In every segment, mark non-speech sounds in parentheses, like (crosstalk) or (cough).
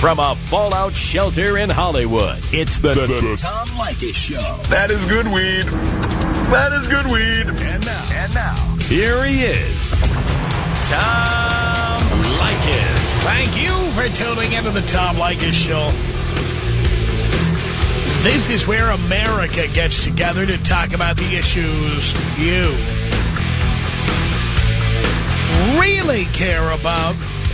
From a fallout shelter in Hollywood, it's the, the, the Tom Leykis Show. That is good weed. That is good weed. And now, and now, here he is, Tom Leykis. Thank you for tuning into the Tom Leykis Show. This is where America gets together to talk about the issues you really care about.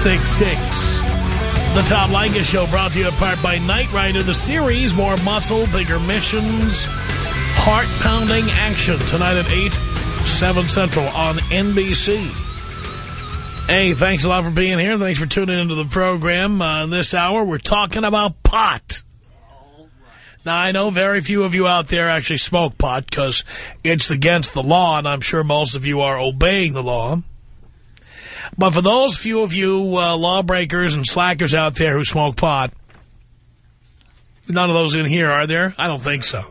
1-800-5800-866. The Tom Leykis Show brought to you in part by Knight Rider, the series. More muscle, bigger missions, heart-pounding action. Tonight at 8, 7 Central on NBC. Hey, thanks a lot for being here. Thanks for tuning into the program. Uh, this hour, we're talking about pot. Now, I know very few of you out there actually smoke pot because it's against the law, and I'm sure most of you are obeying the law. But for those few of you uh, lawbreakers and slackers out there who smoke pot, none of those in here, are there? I don't think so.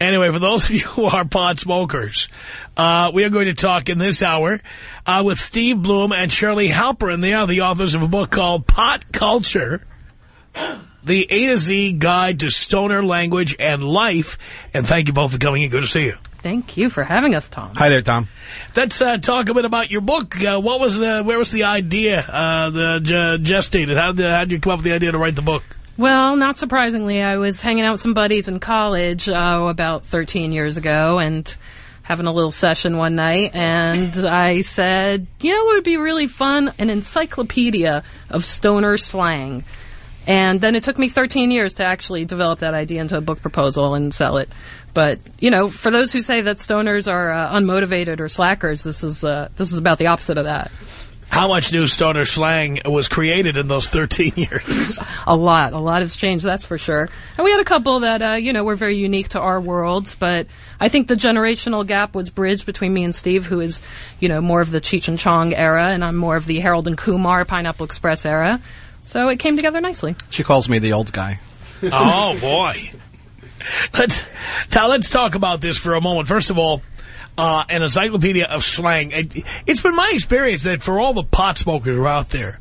Anyway, for those (laughs) of you who are pot smokers, uh, we are going to talk in this hour uh, with Steve Bloom and Shirley Halperin. They are the authors of a book called Pot Culture, the A to Z Guide to Stoner Language and Life. And thank you both for coming in. Good to see you. Thank you for having us, Tom. Hi there, Tom. Let's uh, talk a bit about your book. Uh, what was uh, where was the idea uh, the gestated? How did, how did you come up with the idea to write the book? Well, not surprisingly, I was hanging out with some buddies in college uh, about 13 years ago and having a little session one night, and I said, you know, it would be really fun, an encyclopedia of stoner slang. And then it took me 13 years to actually develop that idea into a book proposal and sell it. But you know, for those who say that stoners are uh, unmotivated or slackers, this is uh, this is about the opposite of that. How much new stoner slang was created in those 13 (laughs) years? a lot. A lot has changed, that's for sure. And we had a couple that, uh, you know, were very unique to our worlds, but I think the generational gap was bridged between me and Steve, who is, you know, more of the Cheech and Chong era, and I'm more of the Harold and Kumar Pineapple Express era. So it came together nicely. She calls me the old guy. oh, boy. Let's, now let's talk about this for a moment. First of all, uh, an encyclopedia of slang. It, has been my experience that for all the pot smokers who are out there,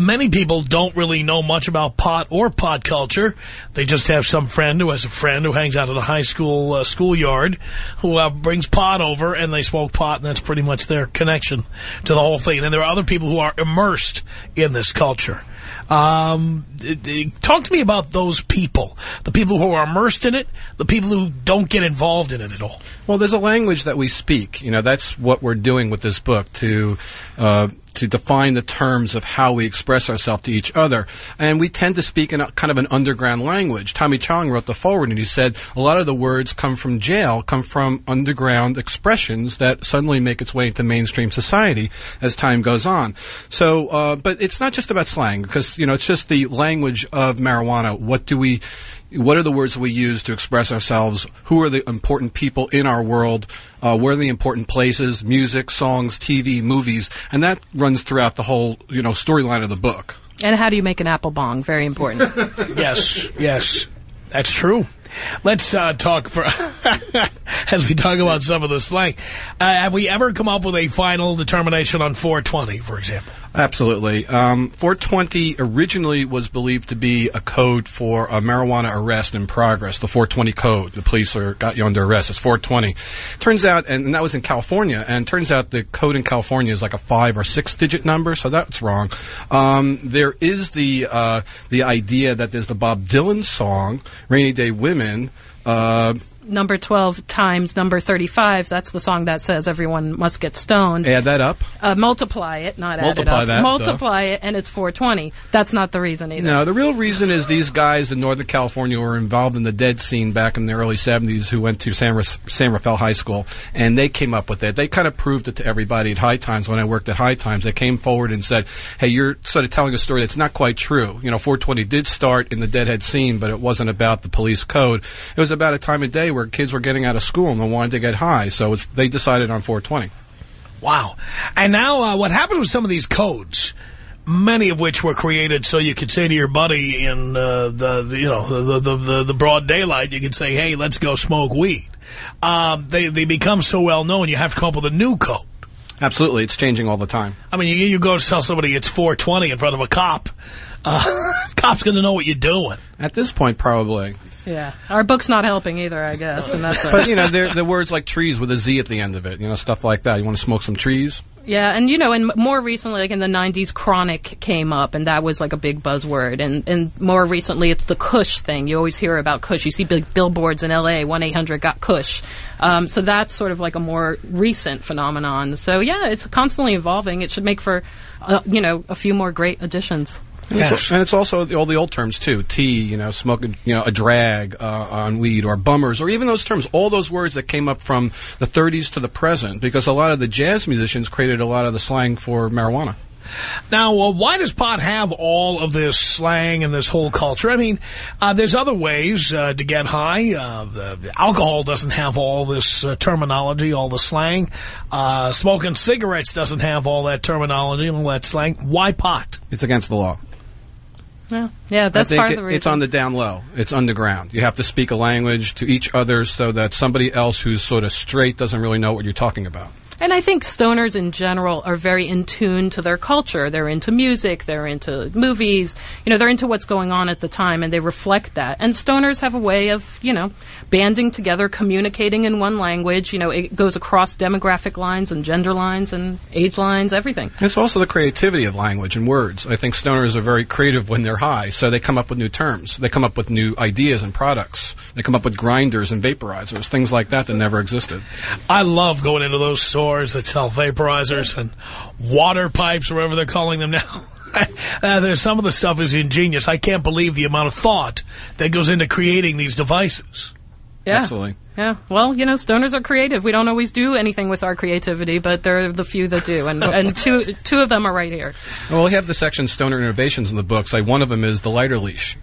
many people don't really know much about pot or pot culture. They just have some friend who has a friend who hangs out at a high school uh, schoolyard who uh, brings pot over and they smoke pot and that's pretty much their connection to the whole thing. And there are other people who are immersed in this culture. Um, talk to me about those people, the people who are immersed in it, the people who don't get involved in it at all. Well, there's a language that we speak. You know, that's what we're doing with this book to uh, to define the terms of how we express ourselves to each other. And we tend to speak in a, kind of an underground language. Tommy Chong wrote the foreword and he said a lot of the words come from jail, come from underground expressions that suddenly make its way into mainstream society as time goes on. So, uh, but it's not just about slang because, you know, it's just the language of marijuana. What do we, what are the words we use to express ourselves? Who are the important people in our world? Uh, where are the important places? Music, songs, TV, movies, and that runs throughout the whole you know storyline of the book. And how do you make an apple bong? Very important. (laughs) yes, yes, that's true. Let's uh, talk for (laughs) as we talk about some of the slang. Uh, have we ever come up with a final determination on 420, for example? Absolutely. Um, 420 originally was believed to be a code for a marijuana arrest in progress, the 420 code. The police are, got you under arrest. It's 420. Turns out, and, and that was in California, and turns out the code in California is like a five or six digit number, so that's wrong. Um, there is the, uh, the idea that there's the Bob Dylan song, Rainy Day Women, uh, number 12 times number 35, that's the song that says everyone must get stoned. Add that up. Uh, multiply it, not Multiply add it up. that, multiply it, and it's 420. That's not the reason either. No, the real reason is these guys in Northern California were involved in the dead scene back in the early 70s who went to San, Ra- San Rafael High School, and they came up with it. They kind of proved it to everybody at High Times when I worked at High Times. They came forward and said, hey, you're sort of telling a story that's not quite true. You know, 420 did start in the deadhead scene, but it wasn't about the police code. It was about a time of day where kids were getting out of school and they wanted to get high, so it's, they decided on 420. Wow. And now uh, what happened with some of these codes, many of which were created so you could say to your buddy in uh, the, the, you know, the, the, the, the broad daylight, you could say, hey, let's go smoke weed. Um, they, they become so well known, you have to come up with a new code. Absolutely, it's changing all the time. I mean, you, you go to tell somebody it's 420 in front of a cop. Uh, (laughs) cop's going to know what you're doing. At this point, probably. Yeah. Our book's not helping either, I guess, and that's (laughs) But, you know, there the words like trees with a Z at the end of it, you know, stuff like that. You want to smoke some trees? Yeah, and you know, and more recently, like in the '90s, chronic came up, and that was like a big buzzword. And and more recently, it's the Kush thing. You always hear about Kush. You see big billboards in L.A. One eight hundred got Kush. Um, so that's sort of like a more recent phenomenon. So yeah, it's constantly evolving. It should make for, uh, you know, a few more great additions. And it's- And it's also the- all the old terms too. Tea, you know, smoking, you know, a drag uh, on weed, or bummers, or even those terms. All those words that came up from the 30s to the present, because a lot of the jazz musicians created a lot of the slang for marijuana. Now, uh, why does pot have all of this slang and this whole culture? I mean, uh, there's other ways uh, to get high. Uh, the, alcohol doesn't have all this uh, terminology, all the slang. Uh, smoking cigarettes doesn't have all that terminology all that slang. Why pot? It's against the law. Yeah, yeah, that's part of the reason. it's on the down low. It's underground. You have to speak a language to each other so that somebody else who's sort of straight doesn't really know what you're talking about. And I think stoners in general are very in tune to their culture. They're into music, they're into movies, you know, they're into what's going on at the time and they reflect that. And stoners have a way of, you know, banding together, communicating in one language. You know, it goes across demographic lines and gender lines and age lines, everything. It's also the creativity of language and words. I think stoners are very creative when they're high, so they come up with new terms. They come up with new ideas and products. They come up with grinders and vaporizers, things like that that never existed. I love going into those stores that sell vaporizers and water pipes, or whatever they're calling them now. (laughs) uh, there's some of the stuff is ingenious. I can't believe the amount of thought that goes into creating these devices. Yeah. Absolutely. Yeah. Well, you know, stoners are creative. We don't always do anything with our creativity, but there are the few that do. And, (laughs) and two, two of them are right here. Well, we have the section Stoner Innovations in the books. Like one of them is the lighter leash.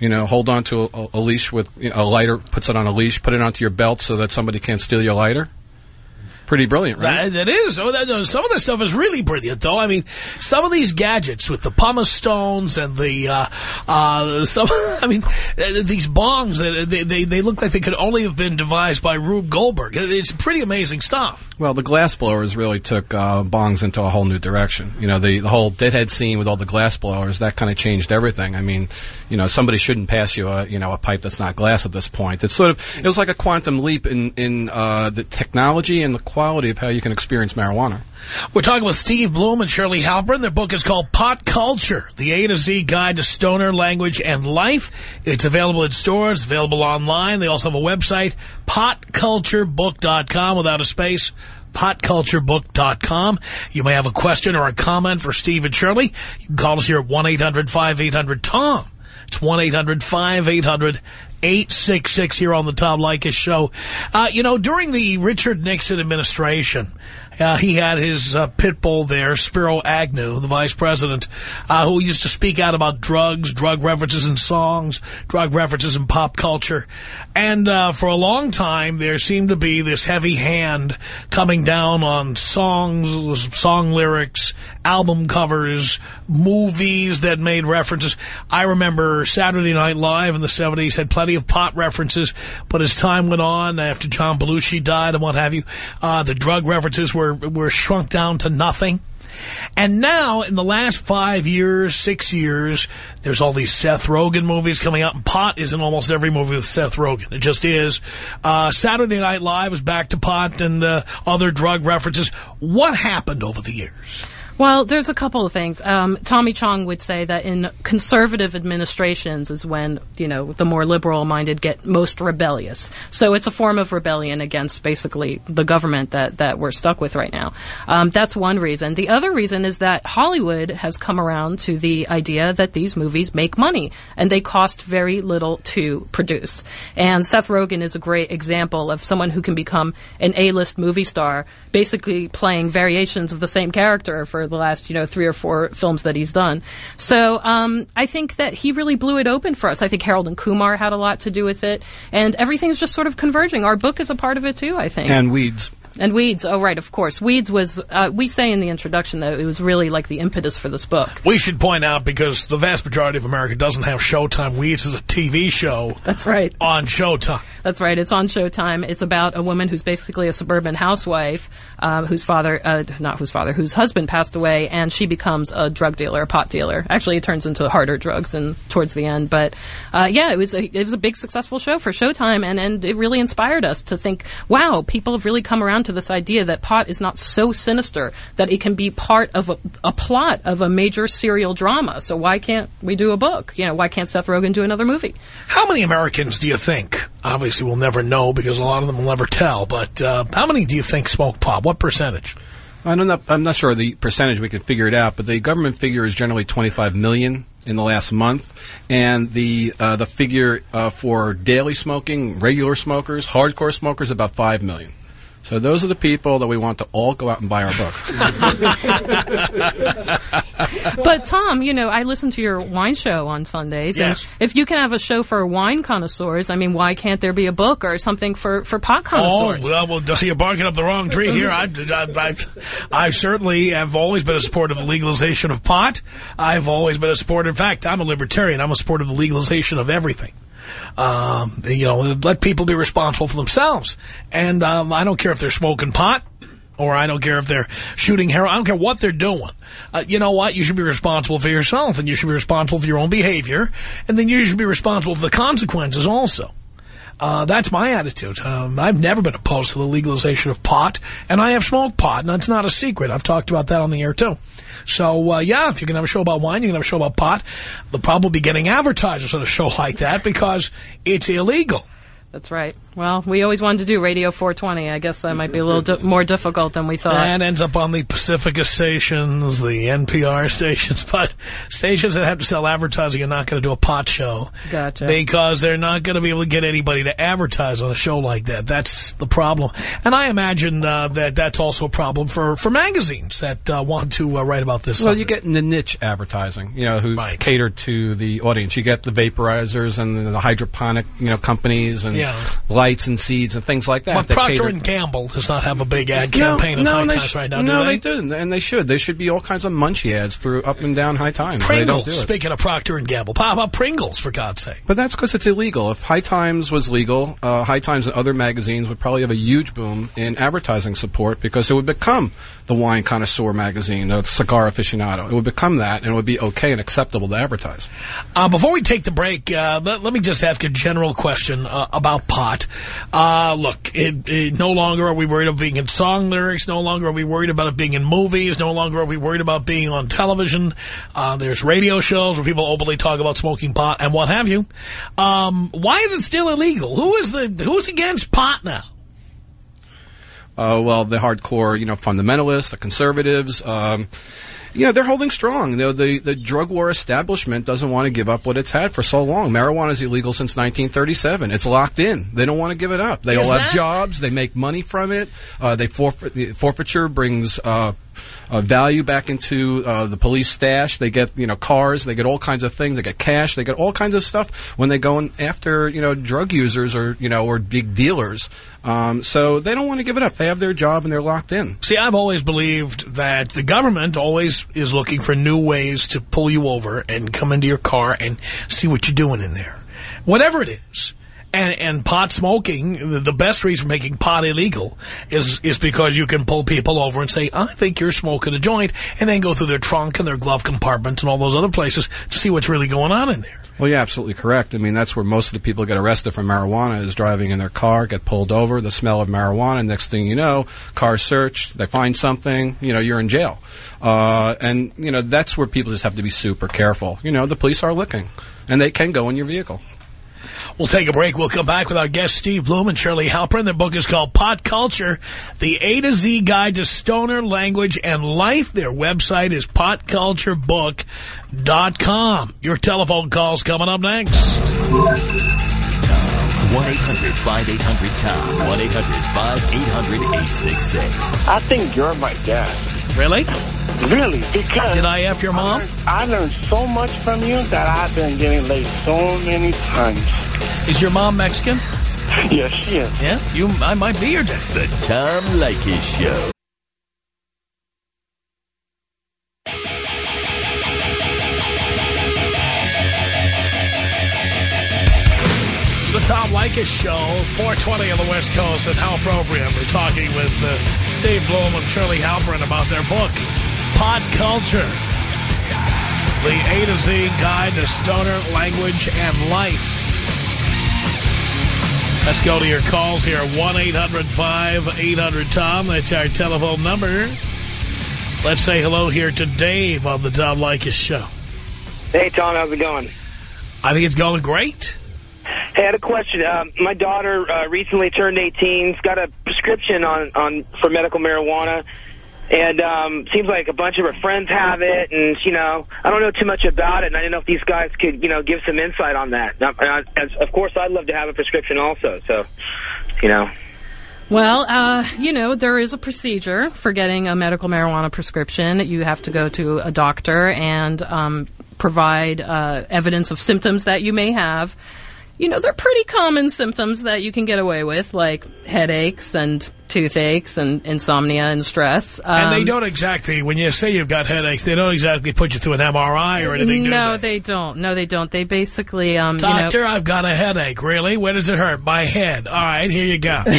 You know, hold on to a, a leash with you know, a lighter, puts it on a leash, put it onto your belt so that somebody can't steal your lighter. Pretty brilliant, right? That, that is. Oh, that, some of this stuff is really brilliant, though. I mean, some of these gadgets with the pumice stones and the, uh, uh, some, (laughs) I mean, uh, these bongs, uh, they, they, they look like they could only have been devised by Rube Goldberg. It's pretty amazing stuff. Well, the glass blowers really took uh, bongs into a whole new direction. You know, the, the whole deadhead scene with all the glass blowers that kind of changed everything. I mean, you know, somebody shouldn't pass you a you know a pipe that's not glass at this point. It's sort of it was like a quantum leap in in uh, the technology and the quality of how you can experience marijuana. We're talking with Steve Bloom and Shirley Halpern. Their book is called Pot Culture, the A to Z Guide to Stoner Language and Life. It's available in stores, available online. They also have a website, potculturebook.com without a space, potculturebook.com. You may have a question or a comment for Steve and Shirley. You can call us here at 1-800-5800-TOM. It's 1-800-5800-866 here on the Tom Leykis Show. Uh, you know, during the Richard Nixon administration, uh, he had his uh, pit bull there, Spiro Agnew, the vice president, uh, who used to speak out about drugs, drug references in songs, drug references in pop culture. And uh, for a long time, there seemed to be this heavy hand coming down on songs, song lyrics, album covers, movies that made references. I remember Saturday Night Live in the 70s had plenty of pot references, but as time went on, after John Belushi died and what have you, uh, the drug references were, were shrunk down to nothing. And now, in the last five years, six years, there's all these Seth Rogen movies coming out, and pot is in almost every movie with Seth Rogen. It just is. Uh, Saturday Night Live is back to pot and uh, other drug references. What happened over the years? Well, there's a couple of things. Um, Tommy Chong would say that in conservative administrations is when, you know, the more liberal minded get most rebellious. So it's a form of rebellion against basically the government that, that we're stuck with right now. Um, that's one reason. The other reason is that Hollywood has come around to the idea that these movies make money and they cost very little to produce. And Seth Rogen is a great example of someone who can become an A-list movie star basically playing variations of the same character for the last, you know, three or four films that he's done. So um, I think that he really blew it open for us. I think Harold and Kumar had a lot to do with it, and everything's just sort of converging. Our book is a part of it too, I think. And Weeds. And Weeds, oh right, of course. Weeds was, uh, we say in the introduction that it was really like the impetus for this book. We should point out, because the vast majority of America doesn't have Showtime, Weeds is a TV show. That's right. On Showtime. That's right. It's on Showtime. It's about a woman who's basically a suburban housewife, uh, whose father, uh, not whose father, whose husband passed away, and she becomes a drug dealer, a pot dealer. Actually, it turns into harder drugs and towards the end. But uh, yeah, it was a, it was a big successful show for Showtime, and and it really inspired us to think, wow, people have really come around to this idea that pot is not so sinister that it can be part of a, a plot of a major serial drama. So why can't we do a book? You know, why can't Seth Rogen do another movie? How many Americans do you think? Obviously, we'll never know because a lot of them will never tell. But uh, how many do you think smoke pot? What percentage? I'm not, I'm not sure the percentage. We can figure it out, but the government figure is generally 25 million in the last month, and the uh, the figure uh, for daily smoking, regular smokers, hardcore smokers, about five million. So those are the people that we want to all go out and buy our book. (laughs) but Tom, you know, I listen to your wine show on Sundays, yes. and if you can have a show for wine connoisseurs, I mean, why can't there be a book or something for, for pot connoisseurs? Oh, well, well you're barking up the wrong tree here. I, I, I, I certainly have always been a supporter of the legalization of pot. I've always been a supporter. In fact, I'm a libertarian. I'm a supporter of the legalization of everything. Um, you know, let people be responsible for themselves. And um, I don't care if they're smoking pot or I don't care if they're shooting heroin. I don't care what they're doing. Uh, you know what? You should be responsible for yourself, and you should be responsible for your own behavior, and then you should be responsible for the consequences also. Uh, that's my attitude. Um, I've never been opposed to the legalization of pot, and I have smoked pot, and that's not a secret. I've talked about that on the air, too. So, uh, yeah, if you can have a show about wine, you can have a show about pot. The problem will be getting advertisers on a show like that because it's illegal. That's right. Well, we always wanted to do Radio 420. I guess that might be a little di more difficult than we thought. That ends up on the Pacifica stations, the NPR (laughs) stations, but stations that have to sell advertising are not going to do a pot show. Gotcha. Because they're not going to be able to get anybody to advertise on a show like that. That's the problem. And I imagine uh, that that's also a problem for, for magazines that uh, want to uh, write about this. Well, subject. you get in the niche advertising, you know, who right. cater to the audience. You get the vaporizers and the hydroponic, you know, companies and yeah. Lights and seeds and things like that. But Procter and Gamble does not have a big ad campaign no, in no, High Times right now, No, do they? they do, and they should. There should be all kinds of munchy ads through up and down High Times. Pringles, do speaking of Procter and Gamble. How about Pringles, for God's sake? But that's because it's illegal. If High Times was legal, uh, High Times and other magazines would probably have a huge boom in advertising support because it would become the wine connoisseur magazine, the cigar aficionado. It would become that, and it would be okay and acceptable to advertise. Uh, before we take the break, uh, let, let, me just ask a general question uh, about pot. Uh, look, it, it, no longer are we worried about being in song lyrics. No longer are we worried about it being in movies. No longer are we worried about being on television. Uh, there's radio shows where people openly talk about smoking pot and what have you. Um, why is it still illegal? Who is the who's against pot now? Uh, well, the hardcore, you know, fundamentalists, the conservatives, um, you know, they're holding strong. You know, the, the drug war establishment doesn't want to give up what it's had for so long. Marijuana is illegal since 1937. It's locked in. They don't want to give it up. They is all that? have jobs. They make money from it. Uh, they forfeit, the forfeiture brings, uh, uh, value back into uh, the police stash. They get you know cars. They get all kinds of things. They get cash. They get all kinds of stuff when they go in after you know drug users or you know or big dealers. Um, so they don't want to give it up. They have their job and they're locked in. See, I've always believed that the government always is looking for new ways to pull you over and come into your car and see what you're doing in there, whatever it is. And, and pot smoking, the, best reason for making pot illegal is is because you can pull people over and say, I think you're smoking a joint, and then go through their trunk and their glove compartments and all those other places to see what's really going on in there. Well, yeah, absolutely correct. I mean, that's where most of the people get arrested for marijuana is driving in their car, get pulled over, the smell of marijuana. Next thing you know, car searched, they find something, you know, you're in jail. Uh, and, you know, that's where people just have to be super careful. You know, the police are looking, and they can go in your vehicle. We'll take a break. We'll come back with our guests Steve Bloom and Shirley Halpern. Their book is called Pot Culture, The A to Z Guide to Stoner Language and Life. Their website is potculturebook.com. Your telephone calls coming up next. 1-800-5800-TOM. 1-800-5800-866. I think you're my dad. Really? Really, because Did I F your mom? I learned so much from you that I've been getting laid so many times. Is your mom Mexican? Yes, she is. Yeah, you. I might be your dad. The Tom Leykis Show. Tom Show, 420 on the West Coast, and how appropriate. We're talking with uh, Steve Bloom and Shirley Halperin about their book, Pot Culture, the A to Z Guide to Stoner Language and Life. Let's go to your calls here, 1-800-5800-TOM. That's our telephone number. Let's say hello here to Dave on the Tom Leykis Show. Hey, Tom, how's it going? I think it's going great. Hey, I had a question. Um, my daughter uh, recently turned 18. She's got a prescription on, on for medical marijuana. And um, seems like a bunch of her friends have it. And, you know, I don't know too much about it. And I didn't know if these guys could, you know, give some insight on that. And I, of course, I'd love to have a prescription also. So, you know. Well, uh, you know, there is a procedure for getting a medical marijuana prescription. You have to go to a doctor and um, provide uh, evidence of symptoms that you may have. You know, they're pretty common symptoms that you can get away with, like headaches and toothaches and insomnia and stress. And Um, they don't exactly, when you say you've got headaches, they don't exactly put you through an MRI or anything, do No, they? they don't. No, they don't. They basically, um, Doctor, you know, I've got a headache. Really? Where does it hurt? My head. All right, here you go. (laughs)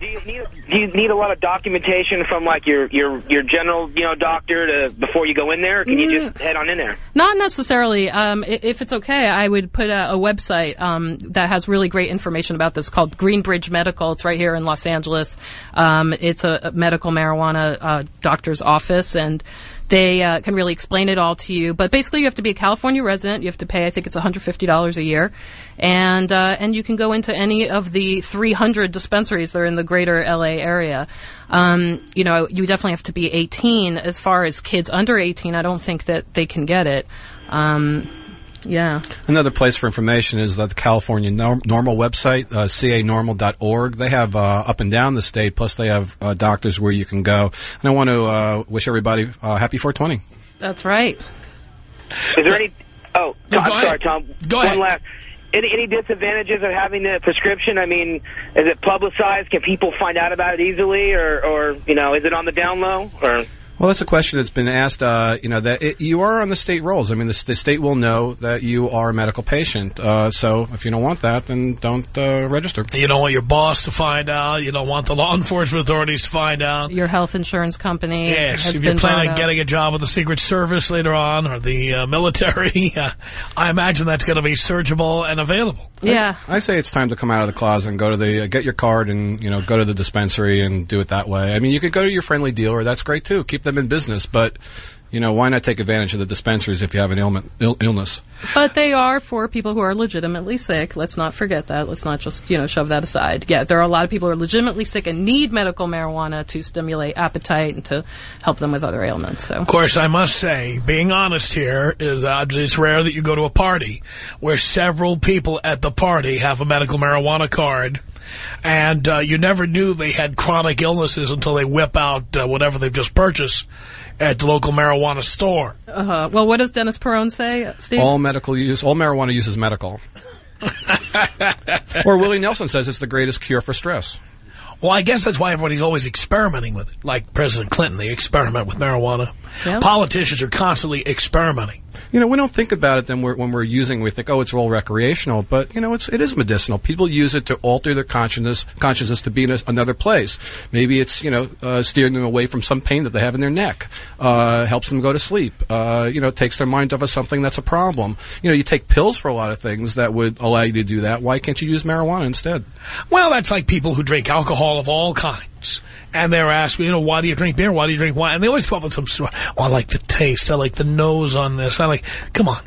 Do you need do you need a lot of documentation from like your your your general you know doctor to before you go in there? Or can you just head on in there? Not necessarily. Um, if it's okay, I would put a, a website um, that has really great information about this called Greenbridge Medical. It's right here in Los Angeles. Um, it's a, a medical marijuana uh, doctor's office, and they uh, can really explain it all to you. But basically, you have to be a California resident. You have to pay, I think it's $150 a year, and uh, and you can go into any of the 300 dispensaries that are in the greater LA area. Um, you know, you definitely have to be 18. As far as kids under 18, I don't think that they can get it. Um, yeah. Another place for information is the California Norm- NORML website, uh, canorml.org. They have uh, up and down the state, plus they have uh, doctors where you can go. And I want to uh, wish everybody uh, happy 420. That's right. Is there any? Oh, No, I'm sorry, ahead. Tom. Go One ahead. last. Any any disadvantages of having the prescription? I mean, is it publicized? Can people find out about it easily, or or you know, is it on the down low? Or Well, that's a question that's been asked. Uh, you know that it, you are on the state rolls. I mean, the, the state will know that you are a medical patient. Uh, so if you don't want that, then don't uh, register. You don't want your boss to find out. You don't want the law enforcement authorities to find out. Your health insurance company Yes, has if you're planning on up. getting a job with the Secret Service later on or the uh, military, (laughs) uh, I imagine that's going to be searchable and available. Yeah. I say it's time to come out of the closet and go to the uh, get your card and you know go to the dispensary and do it that way. I mean, you could go to your friendly dealer. That's great too. Keep them in business, but you know why not take advantage of the dispensaries if you have an ailment, Ill- illness? But they are for people who are legitimately sick. Let's not forget that. Let's not just, you know, shove that aside. Yeah, there are a lot of people who are legitimately sick and need medical marijuana to stimulate appetite and to help them with other ailments. So Of course, I must say, being honest here, is uh, it's rare that you go to a party where several people at the party have a medical marijuana card. And uh, you never knew they had chronic illnesses until they whip out uh, whatever they've just purchased at the local marijuana store. Uh, well, what does Dennis Peron say, Steve? All medical use, all marijuana use is medical. (laughs) or Willie Nelson says it's the greatest cure for stress. Well, I guess that's why everybody's always experimenting with it. Like President Clinton, they experiment with marijuana. Yeah. Politicians are constantly experimenting. You know, we don't think about it then we're, when we're using. We think, oh, it's all recreational, but you know, it's it is medicinal. People use it to alter their consciousness consciousness to be in a, another place. Maybe it's you know uh, steering them away from some pain that they have in their neck, uh, helps them go to sleep. Uh, you know, takes their mind off of something that's a problem. You know, you take pills for a lot of things that would allow you to do that. Why can't you use marijuana instead? Well, that's like people who drink alcohol of all kinds. And they're asked, you know, why do you drink beer? Why do you drink wine? And they always come up with some story. Oh, I like the taste. I like the nose on this. I like, come on.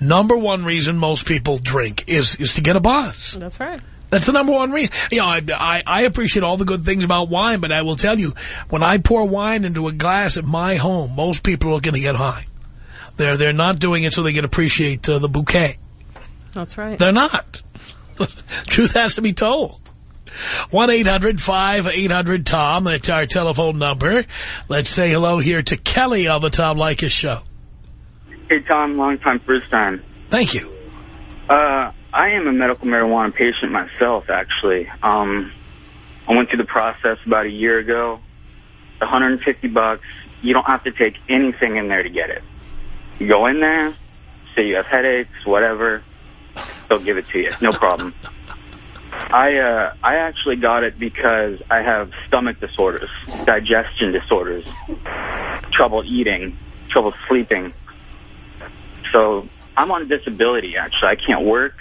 Number one reason most people drink is, is to get a buzz. That's right. That's the number one reason. You know, I, I, I appreciate all the good things about wine, but I will tell you, when I pour wine into a glass at my home, most people are going to get high. They're, they're not doing it so they can appreciate uh, the bouquet. That's right. They're not. (laughs) Truth has to be told. 1-800-5800-TOM. That's our telephone number. Let's say hello here to Kelly on the Tom Leykis show. Hey, Tom, long time, first time. Thank you. Uh, I am a medical marijuana patient myself, actually. Um, I went through the process about a year ago. 150 bucks. You don't have to take anything in there to get it. You go in there, say you have headaches, whatever. They'll give it to you. No problem. (laughs) I uh, I actually got it because I have stomach disorders, digestion disorders, trouble eating, trouble sleeping. So I'm on disability, actually. I can't work.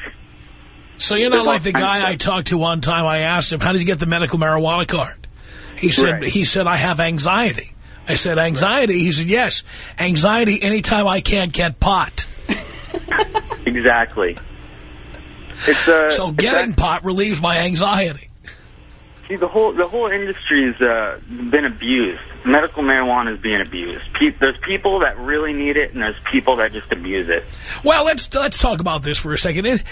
So you're not There's like the guy I talked to one time. I asked him, how did you get the medical marijuana card? He said, Right. he said, I have anxiety. I said, anxiety? He said, yes. Anxiety anytime I can't get pot. (laughs) Exactly. It's uh. So getting pot relieves my anxiety. See, the whole the whole industry's uh, been abused. Medical marijuana is being abused. Pe there's people that really need it, and there's people that just abuse it. Well, let's let's talk about this for a second. It,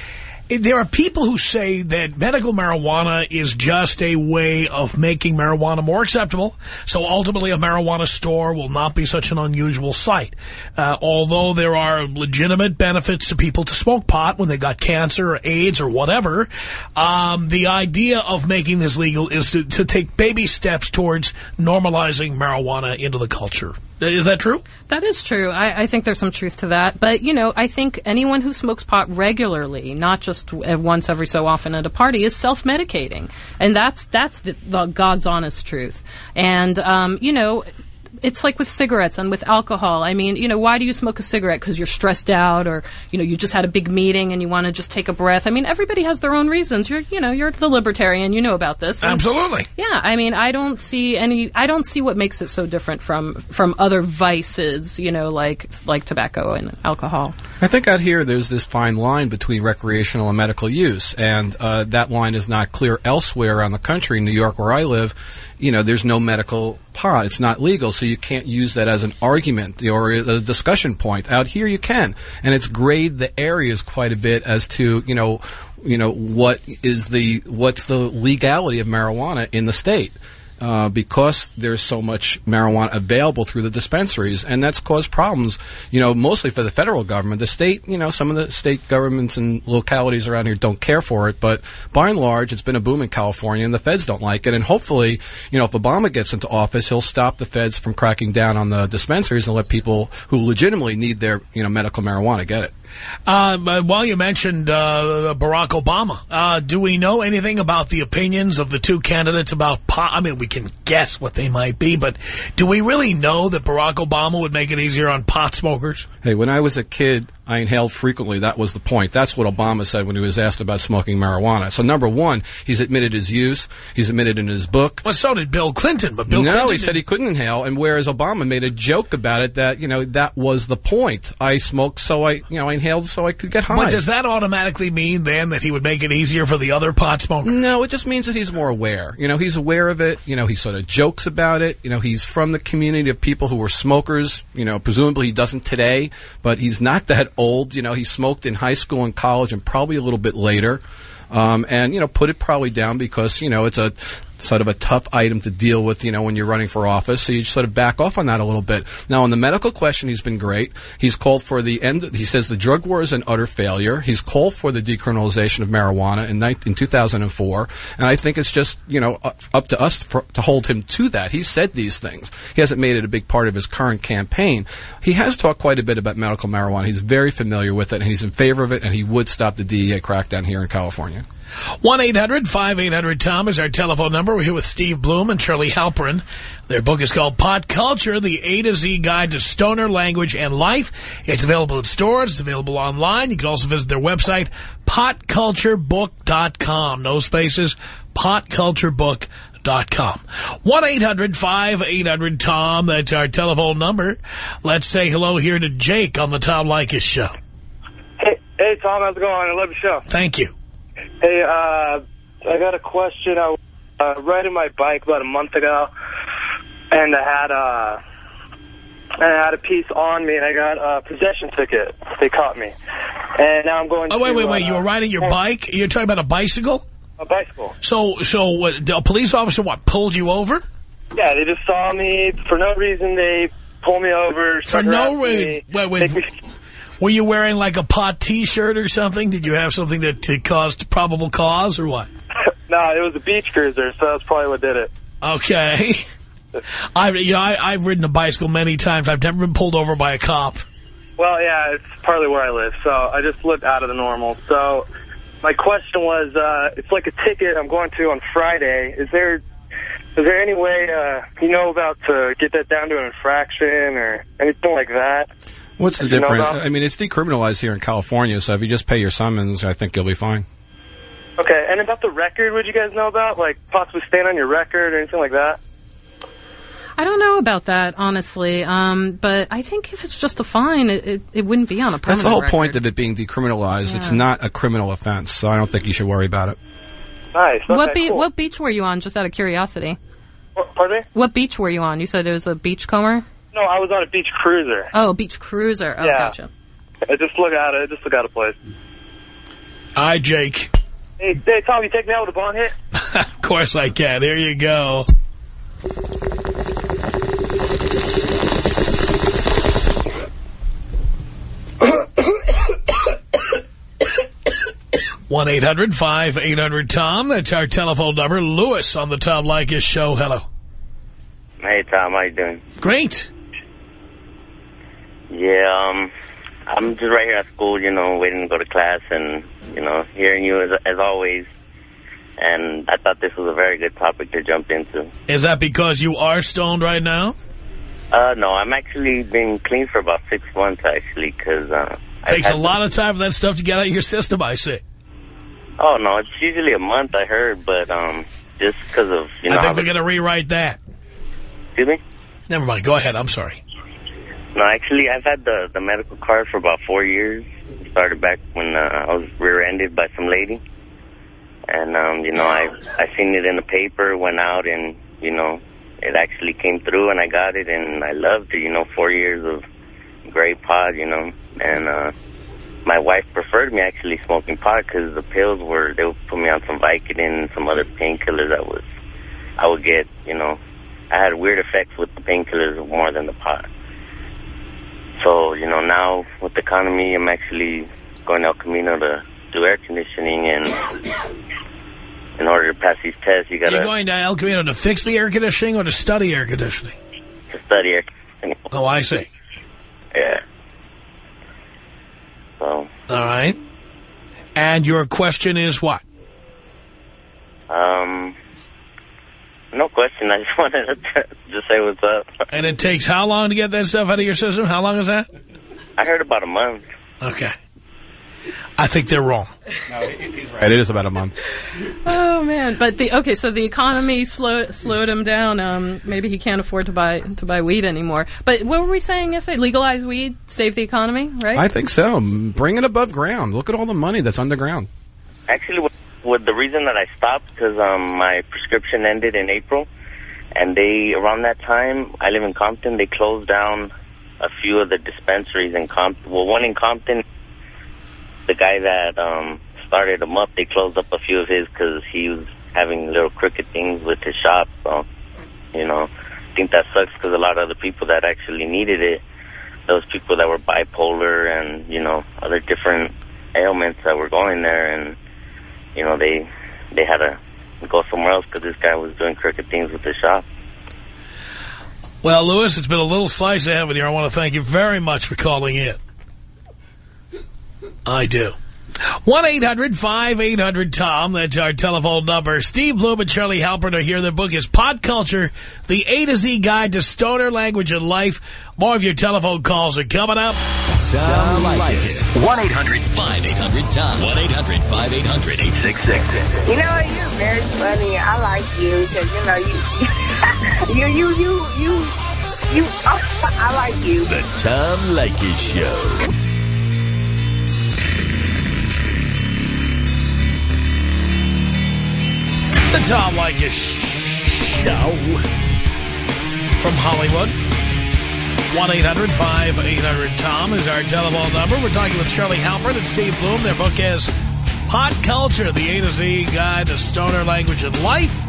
there are people who say that medical marijuana is just a way of making marijuana more acceptable. So ultimately, a marijuana store will not be such an unusual sight. Uh, although there are legitimate benefits to people to smoke pot when they got cancer or AIDS or whatever, um, the idea of making this legal is to, to take baby steps towards normalizing marijuana into the culture. Is that true? That is true. I, I think there's some truth to that. But, you know, I think anyone who smokes pot regularly, not just uh, once every so often at a party, is self-medicating. And that's, that's the, the God's honest truth. And, um, you know, it's like with cigarettes and with alcohol. I mean, you know, why do you smoke a cigarette? Because you're stressed out or, you know, you just had a big meeting and you want to just take a breath. I mean, everybody has their own reasons. You're, you know, you're the libertarian. You know about this. And- Absolutely. yeah, I mean, I don't see any. I don't see what makes it so different from from other vices, you know, like like tobacco and alcohol. I think out here there's this fine line between recreational and medical use, and uh, that line is not clear elsewhere around the country. In New York, where I live, you know, there's no medical pot; it's not legal, so you can't use that as an argument or a discussion point. Out here, you can, and it's grayed the areas quite a bit as to you know, you know what is the what's the legality of marijuana in the state uh, because there's so much marijuana available through the dispensaries, and that's caused problems. You know, mostly for the federal government. The state, you know, some of the state governments and localities around here don't care for it, but by and large, it's been a boom in California, and the feds don't like it. And hopefully, you know, if Obama gets into office, he'll stop the feds from cracking down on the dispensaries and let people who legitimately need their, you know, medical marijuana get it. Uh, while you mentioned uh, Barack Obama, uh, do we know anything about the opinions of the two candidates about pot? I mean, we can guess what they might be, but do we really know that Barack Obama would make it easier on pot smokers? Hey, when I was a kid, I inhaled frequently. That was the point. That's what Obama said when he was asked about smoking marijuana. So number one, he's admitted his use. He's admitted in his book. Well, so did Bill Clinton, but Bill no, Clinton he said he couldn't inhale, and whereas Obama made a joke about it, that you know that was the point. I smoked, so I you know I inhaled, so I could get high. But does that automatically mean then that he would make it easier for the other pot smokers? No, it just means that he's more aware. You know, he's aware of it. You know, he sort of jokes about it. You know, he's from the community of people who were smokers. You know, presumably he doesn't today, but he's not that old. You know, he smoked in high school and college and probably a little bit later. Um, and, you know, put it probably down because, you know, it's a sort of a tough item to deal with, you know, when you're running for office. So you just sort of back off on that a little bit. Now, on the medical question, he's been great. He's called for the end. He says the drug war is an utter failure. He's called for the decriminalization of marijuana in, in 2004, and I think it's just you know up, to us to hold him to that. He said these things. He hasn't made it a big part of his current campaign. He has talked quite a bit about medical marijuana. He's very familiar with it, and he's in favor of it, and he would stop the DEA crackdown here in California. 1-800-5800-TOM is our telephone number. We're here with Steve Bloom and Shirley Halperin. Their book is called Pot Culture, the A to Z Guide to Stoner Language and Life. It's available at stores. It's available online. You can also visit their website, potculturebook.com. No spaces, potculturebook.com. 1-800-5800-TOM. That's our telephone number. Let's say hello here to Jake on the Tom Leykis Show. Hey, hey, Tom, how's it going? I love the show. Thank you. Hey, uh, I got a question. I was uh, riding my bike about a month ago, and I had uh, I had a piece on me, and I got a possession ticket. They caught me, and now I'm going. Oh wait, to, wait, wait! Uh, you were riding your bike? You're talking about a bicycle? A bicycle. So, so a police officer what pulled you over? Yeah, they just saw me for no reason. They pulled me over. For no reason. Wait, wait. Were you wearing like a pot T-shirt or something? Did you have something that caused probable cause or what? (laughs) no, it was a beach cruiser, so that's probably what did it. Okay. (laughs) I, you know, I, I've ridden a bicycle many times. I've never been pulled over by a cop. Well, yeah, it's partly where I live, so I just looked out of the normal. So my question was, uh, it's like a ticket I'm going to on Friday. Is there is there any way uh, you know about to get that down to an infraction or anything like that? What's the Did you know difference? I mean, it's decriminalized here in California, so if you just pay your summons, I think you'll be fine. Okay, and about the record, would you guys know about? Like possibly staying on your record or anything like that? I don't know about that, honestly. Um, but I think if it's just a fine, it, it, it wouldn't be on a permanent That's the whole record. point of it being decriminalized. It's not a criminal offense, so I don't think you should worry about it. Nice. Okay, what, be- cool. what beach were you on, just out of curiosity? What- Pardon me? What beach were you on? You said it was a beachcomber? No, I was on a beach cruiser. Oh, beach cruiser. Oh, Yeah. gotcha. I just look at it. Just look out of place. Hi, Jake. Hey, hey, Tom, you take me out with a bong hit? (laughs) of course I can. Here you go. one eight hundred five eight hundred tom That's our telephone number. Lewis on the Tom Leykis show. Hello. Hey, Tom, how you doing? Great. Yeah, um, I'm just right here at school, you know, waiting to go to class and, you know, hearing you as, as always. And I thought this was a very good topic to jump into. Is that because you are stoned right now? Uh, no, I'm actually been clean for about six months, actually, because, uh... Takes a lot of time for that stuff to get out of your system, I see. Oh, no, it's usually a month, I heard, but, um, just because of, you know... I think we're going to rewrite that. Excuse me? Never mind. Go ahead. I'm sorry. No, actually, I've had the, the medical card for about four years. Started back when uh, I was rear-ended by some lady. And, um, you know, I I seen it in the paper, went out, and, you know, it actually came through, and I got it, and I loved it, you know, four years of great pot, you know. And uh, my wife preferred me actually smoking pot because the pills were, they would put me on some Vicodin and some other painkillers that was, I would get, you know, I had weird effects with the painkillers more than the pot. So, you know, now with the economy, I'm actually going to El Camino to do air conditioning, and in order to pass these tests, you got You're going to El Camino to fix the air conditioning or to study air conditioning? To study air conditioning. Oh, I see. Yeah. So, All right. And your question is what? um, no question. I just (laughs) wanted to just say what's up. And it takes how long to get that stuff out of your system? How long is that? I heard about a month. Okay. I think they're wrong. No, he's Right, it is about a month. (laughs) Oh man! But the okay, so the economy slow, slowed him down. Um, maybe he can't afford to buy to buy weed anymore. But what were we saying yesterday? Legalize weed, save the economy, right? I think so. Bring it above ground. Look at all the money that's underground. Actually, with, the reason that I stopped because um, my prescription ended in April, and they around that time I live in Compton. They closed down a few of the dispensaries in Compton. Well, one in Compton, the guy that um, started them up, they closed up a few of his because he was having little crooked things with his shop. So, you know, I think that sucks because a lot of the people that actually needed it, those people that were bipolar and you know other different ailments that were going there, and you know they they had to go somewhere else because this guy was doing crooked things with his shop. Well, Lewis, it's been a little slice of heaven here. I want to thank you very much for calling in. I do. 1-800-5800-TOM. That's our telephone number. Steve Bloom and Shirley Halpern are here. Their book is Pot Culture, The A to Z Guide to Stoner Language and Life. More of your telephone calls are coming up. Tom Leykis. 1-800-5800-TOM. 1-800-5800-866. You know, you're very funny. I like you because, you know, (laughs) you, you, you, you, you, you, I like you. The Tom Leykis Show. The Tom Leykis Show from Hollywood. 1-800-5800-TOM is our telephone number. We're talking with Shirley Halpern and Steve Bloom. Their book is Pot Culture, the A to Z Guide to Stoner Language and Life.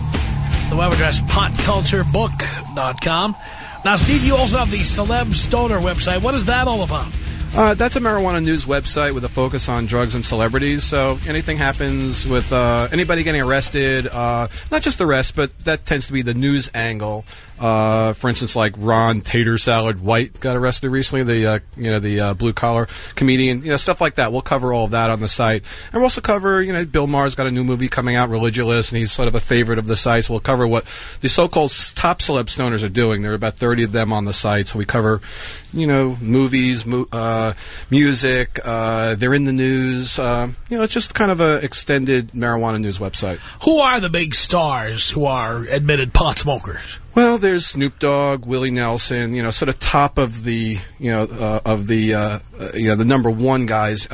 The web address, potculturebook.com. Now, Steve, you also have the Celeb Stoner website. What is that all about? Uh, that's a marijuana news website with a focus on drugs and celebrities. So anything happens with uh, anybody getting arrested, uh, not just the arrest, but that tends to be the news angle. Uh, for instance, like Ron Tater Salad White got arrested recently, the uh, you know the uh, blue collar comedian, you know stuff like that. We'll cover all of that on the site, and we'll also cover you know Bill Maher's got a new movie coming out, Religulous, and he's sort of a favorite of the site. So we'll cover what the so-called top celeb stoners are doing. There are about thirty of them on the site, so we cover you know movies, mo- uh, music. Uh, they're in the news. Uh, you know, it's just kind of a extended marijuana news website. Who are the big stars who are admitted pot smokers? Well, there's Snoop Dogg, Willie Nelson, you know, sort of top of the, you know, uh, of the, uh, uh, you know, the number one guys.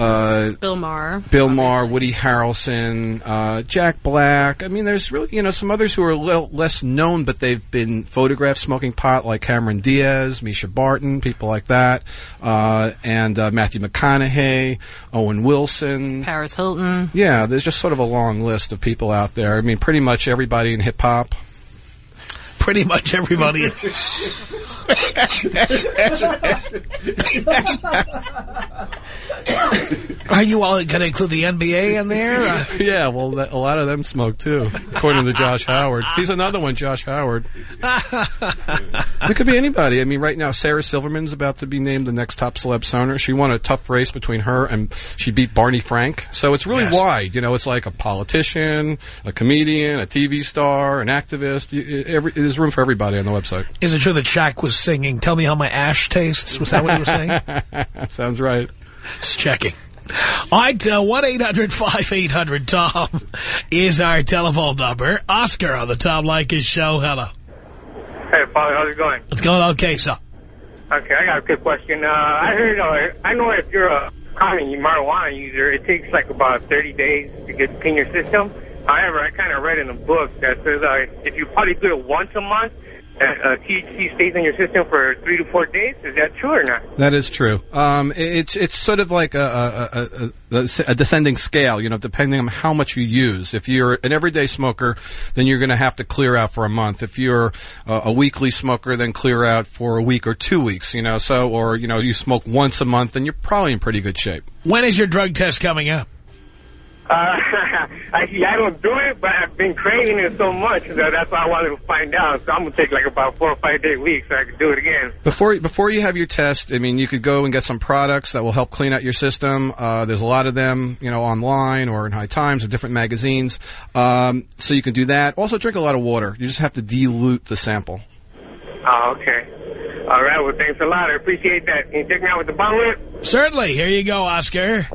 Uh, Bill Maher. Bill Maher, Woody Harrelson, uh, Jack Black. I mean, there's really, you know, some others who are a little less known, but they've been photographed smoking pot, like Cameron Diaz, Mischa Barton, people like that, uh, and uh, Matthew McConaughey, Owen Wilson. Paris Hilton. Yeah, there's just sort of a long list of people out there. I mean, pretty much everybody in hip hop. Pretty much everybody. Are you all going to include the NBA in there? Uh, yeah, well, that, a lot of them smoke too, according to Josh Howard. He's another one, Josh Howard. It could be anybody. I mean, right now, Sarah Silverman's about to be named the next top celeb stoner. She won a tough race between her and she beat Barney Frank. So it's really Yes. wide. You know, it's like a politician, a comedian, a TV star, an activist. Every, there's room for everybody on the website. is it true that Shaq was singing, Tell Me How My Ash Tastes? Was that what he was saying? (laughs) Sounds right. Just checking. All right, uh, 1-800-5800-TOM is our telephone number. Oscar on the Tom Leykis show. Hello. Hey, Father, how's it going? It's going okay, sir. Okay, I got a good question. Uh, I heard, uh, I know if you're a common marijuana user, it takes like about 30 days to get clean your system. However, I kind of read in a book that says uh, if you probably do it once a month, uh, uh, THC stays in your system for three to four days. Is that true or not? That is true. Um, it's it's sort of like a, a, a, a, a descending scale, you know, depending on how much you use. If you're an everyday smoker, then you're going to have to clear out for a month. If you're uh, a weekly smoker, then clear out for a week or two weeks, you know. So, or you know, you smoke once a month, then you're probably in pretty good shape. When is your drug test coming up? Uh, (laughs) actually, I don't do it, but I've been craving it so much that that's why I wanted to find out. So I'm gonna take like about four or five day weeks so I can do it again. Before before you have your test, I mean, you could go and get some products that will help clean out your system. Uh, there's a lot of them, you know, online or in High Times or different magazines. Um, so you can do that. Also, drink a lot of water. You just have to dilute the sample. Oh, okay. All right. Well, thanks a lot. I appreciate that. Can you take me out with the bong rip? Certainly. Here you go, Oscar.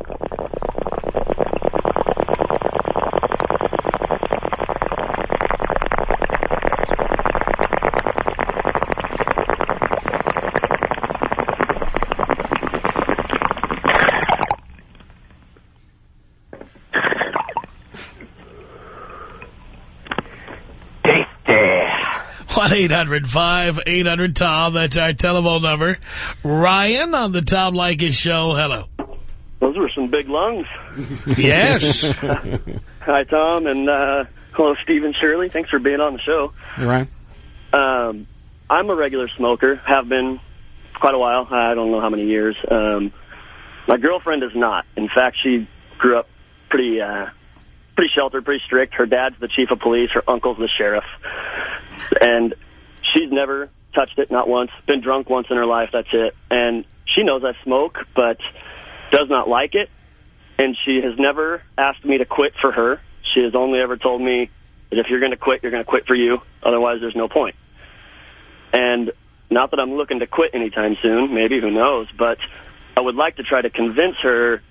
1-800-5800-TOM. That's our telephone number. Ryan on the Tom Leykis show. Hello. Those were some big lungs. (laughs) Yes. (laughs) Hi, Tom, and uh, hello, Steve and Shirley. Thanks for being on the show. All right. Um, I'm a regular smoker, have been quite a while. I don't know how many years. Um, my girlfriend is not. In fact, she grew up pretty uh, pretty sheltered, pretty strict. Her dad's the chief of police. Her uncle's the sheriff. And she's never touched it, not once. Been drunk once in her life, that's it. And she knows I smoke, but does not like it. And she has never asked me to quit for her. She has only ever told me that if you're going to quit, you're going to quit for you. Otherwise, there's no point. And not that I'm looking to quit anytime soon, maybe, who knows, but I would like to try to convince her,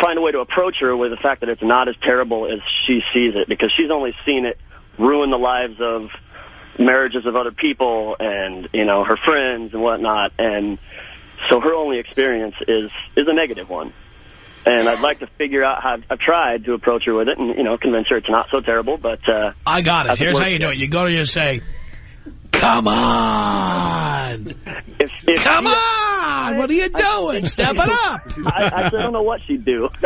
find a way to approach her with the fact that it's not as terrible as she sees it, because she's only seen it ruin the lives of marriages of other people and, you know, her friends and whatnot. And so her only experience is, is a negative one. And I'd like to figure out how I've tried to approach her with it and, you know, convince her it's not so terrible, but, uh, I got it. Here's how you do it. You go to you say, come on. If, if Come she- on. What are you doing? (laughs) Step it up. I, I don't know what she'd do. (laughs)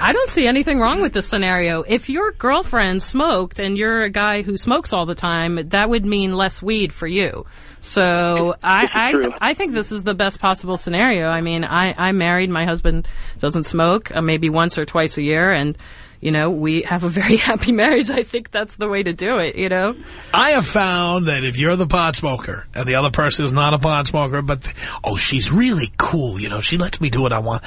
I don't see anything wrong with this scenario. If your girlfriend smoked and you're a guy who smokes all the time, that would mean less weed for you. So I I, true. I think this is the best possible scenario. I mean, I I'm married. My husband doesn't smoke, uh, maybe once or twice a year, and you know we have a very (laughs) happy marriage. I think that's the way to do it. You know. I have found that if you're the pot smoker and the other person is not a pot smoker, but, oh, she's really cool, you know, she lets me do what I want.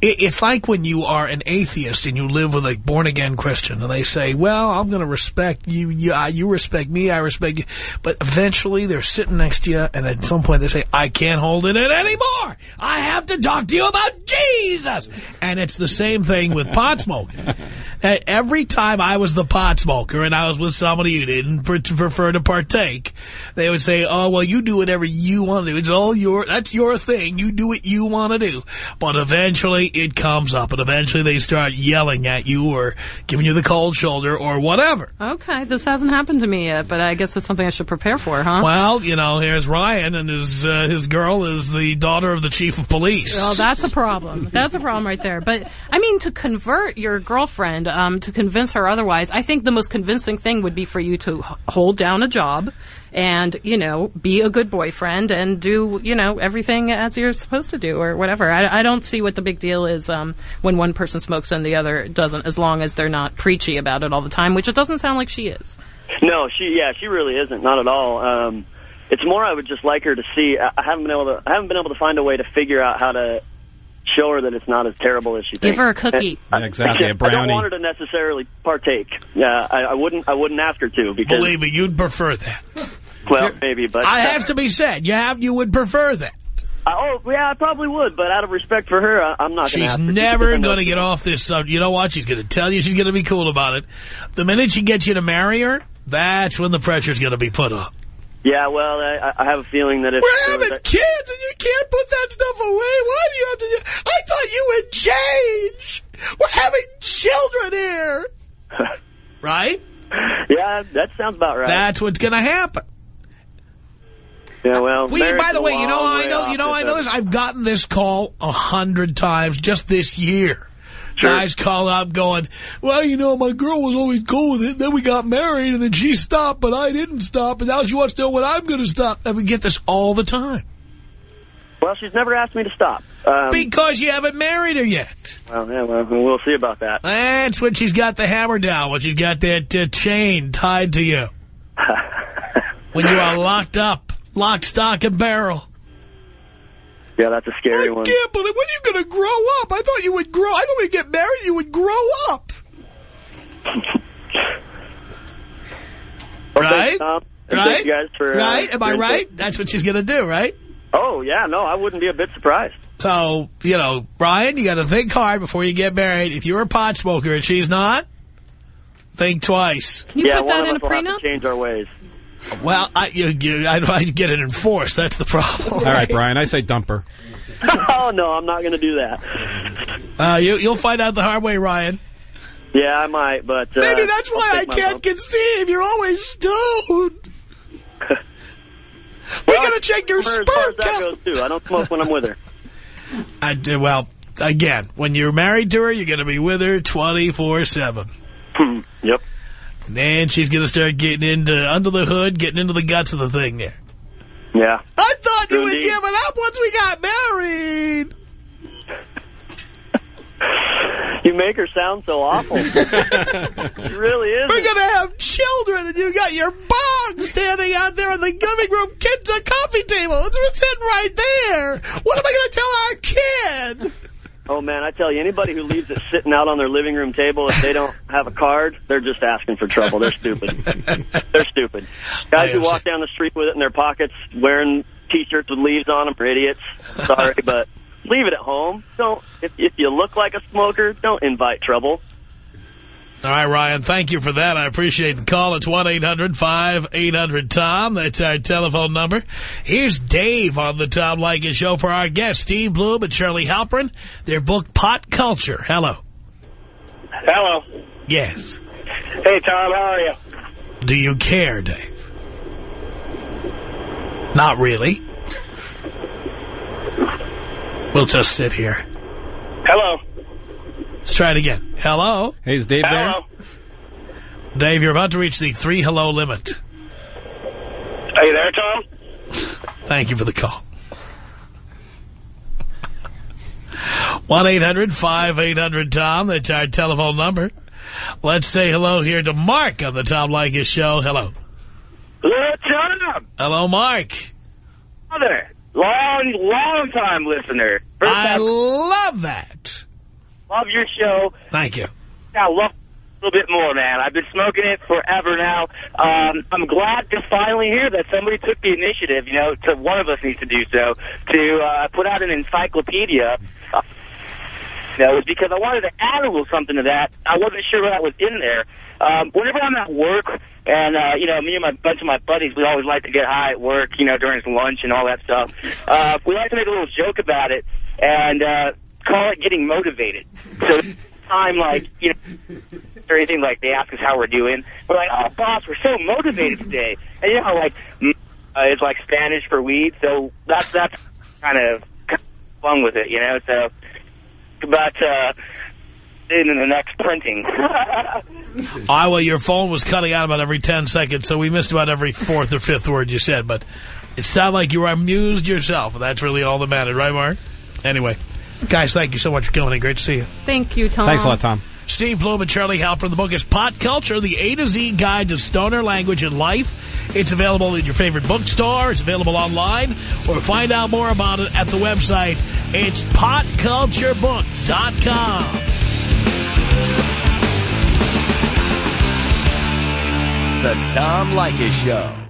It, it's like when you are an atheist and you live with a born-again Christian and they say, well, I'm going to respect you, you, I, you respect me, I respect you. But eventually they're sitting next to you and at some point they say, I can't hold it in anymore. I have to talk to you about Jesus. And it's the same thing with pot smoking. (laughs) Every time I was the pot smoker and I was with somebody who didn't prefer to partake, they would say, oh, well, you do whatever you want to do. It's all your, that's your thing. You do what you want to do. But eventually it comes up and eventually they start yelling at you or giving you the cold shoulder or whatever. Okay, this hasn't happened to me yet, but I guess it's something I should prepare for, huh? Well, you know, here's Ryan and his, uh, his girl is the daughter of the chief of police. Well, that's a problem. That's a problem right there. But, I mean, to convert your girlfriend, um, to convince her otherwise, I think the most convincing thing would be for you to hold down a job and, you know, be a good boyfriend and do, you know, everything as you're supposed to do or whatever. I, I don't see what the big deal is um, when one person smokes and the other doesn't, as long as they're not preachy about it all the time, which it doesn't sound like she is. No, she yeah, she really isn't. Not at all. Um, it's more I would just like her to see. I I haven't been able to. I haven't been able to find a way to figure out how to show her that it's not as terrible as she thinks. Give her a cookie. I- Yeah, exactly, a I don't want her to necessarily partake. Yeah, I, I wouldn't. I wouldn't ask her to because Believe me, you'd prefer that. well, maybe, but I has to be said. You have, you would prefer that. I- oh yeah, I probably would, but out of respect for her, I, I'm not. gonna She's ask her never because (laughs) I know going to get off this subject. You know what? She's going to tell you she's going to be cool about it. The minute she gets you to marry her, that's when the pressure's going to be put on. Yeah, well, I, I have a feeling that if We're was having kids and you can't put that stuff away. Why do you have to? I thought you would change. We're having children here. (laughs) right? yeah, that sounds about right. That's what's going to happen. yeah, well, We, by the way, you know, I know, you know, I know this. I've gotten this call a hundred times just this year. Sure. Guys call up going, well, you know, my girl was always cool with it. Then we got married and then she stopped, but I didn't stop. And now she wants to know when I'm going to stop. And we get this all the time. Well, she's never asked me to stop. Um, Because you haven't married her yet. well, yeah, well, we'll see about that. That's when she's got the hammer down, when she's got that uh, chain tied to you. (laughs) when you are locked up, lock, stock, and barrel. Yeah, that's a scary one. Yeah, but when are you going to grow up? I thought you would grow. I thought when you get married, you would grow up. Well, Right? thanks, Tom. And Right? Thank you guys for, uh, right? Am I right? input. That's what she's going to do, right? Oh, yeah, no, I wouldn't be a bit surprised. So, you know, Brian, you got to think hard before you get married. If you're a pot smoker and she's not, think twice. Can you yeah, put one that in a us will prenup? to change our ways. Well, I, you, you, I, I get it enforced. That's the problem. All right, Brian, I say dumper. (laughs) oh, no, I'm not going to do that. Uh, you, you'll find out the hard way, Ryan. Yeah, I might, but... Uh, Maybe that's why I'll I take my can't bump. conceive. You're always stoned. (laughs) we Well, got to check your for as far sperm as that goes, too. I don't smoke when I'm with her. (laughs) I do, well, Again, when you're married to her, you're going to be with her 24-7. yep. And then she's going to start getting into under the hood, getting into the guts of the thing there. Yeah. I thought you True would indeed. give it up once we got married. (laughs) You make her sound so awful. (laughs) it really is. We're going to have children, and you got your bong standing out there in the living room, kids a coffee table. It's sitting right there. What am I going to tell our kid? Oh, man, I tell you, anybody who leaves it sitting out on their living room table, if they don't have a card, they're just asking for trouble. They're stupid. they're stupid. Guys who walk down the street with it in their pockets, wearing T-shirts with leaves on them, are idiots. Sorry, but leave it at home. Don't. If, if you look like a smoker, don't invite trouble. All right, Ryan, thank you for that. I appreciate the call. It's 1-800-5800-TOM. That's our telephone number. Here's Dave on the Tom Leykis Show for our guests, Steve Bloom and Shirley Halperin. Their book, Pot Culture. Hello. Hello. Yes. Hey, Tom, how are you? Do you care, Dave? Not really. We'll just sit here. Hello. Let's try it again. Hello? Hey, is Dave there? Hello. Dave, you're about to reach the three hello limit. Are you there, Tom? Thank you for the call. 1-800-5800-TOM. That's our telephone number. Let's say hello here to Mark on the Tom Leykis Show. Hello. Hello, Tom. Hello, Mark. Brother. Long, long time listener. First I time, love that. Love your show. Thank you. I love a little bit more, man. I've been smoking it forever now. Um, I'm glad to finally hear that somebody took the initiative, you know, to one of us needs to do so, to uh, put out an encyclopedia. Uh, you know, it was because I wanted to add a little something to that. I wasn't sure that was in there. Um, whenever I'm at work, and, uh, you know, me and my bunch of my buddies, we always like to get high at work, you know, during lunch and all that stuff. Uh, we like to make a little joke about it and uh, call it getting motivated. So (laughs) time, like, you know, or anything like they ask us how we're doing, we're like, oh, boss, we're so motivated today. And, you know, like, uh, it's like Spanish for weed, so that's, that's kind of fun with it, you know, so, but, uh, in the next printing. (laughs) I, well, your phone was cutting out about every 10 seconds, so we missed about every fourth or fifth word you said. But it sounded like you were amused yourself, that's really all that mattered, right, Mark? Anyway, guys, thank you so much for coming in. Great to see you. Thank you, Tom. Thanks a lot, Tom. Steve Bloom and Shirley Halperin. The book is Pot Culture, the A to Z Guide to Stoner Language and Life. It's available in your favorite bookstore. It's available online. Or find out more about it at the website. It's potculturebook.com. The Tom Leykis Show.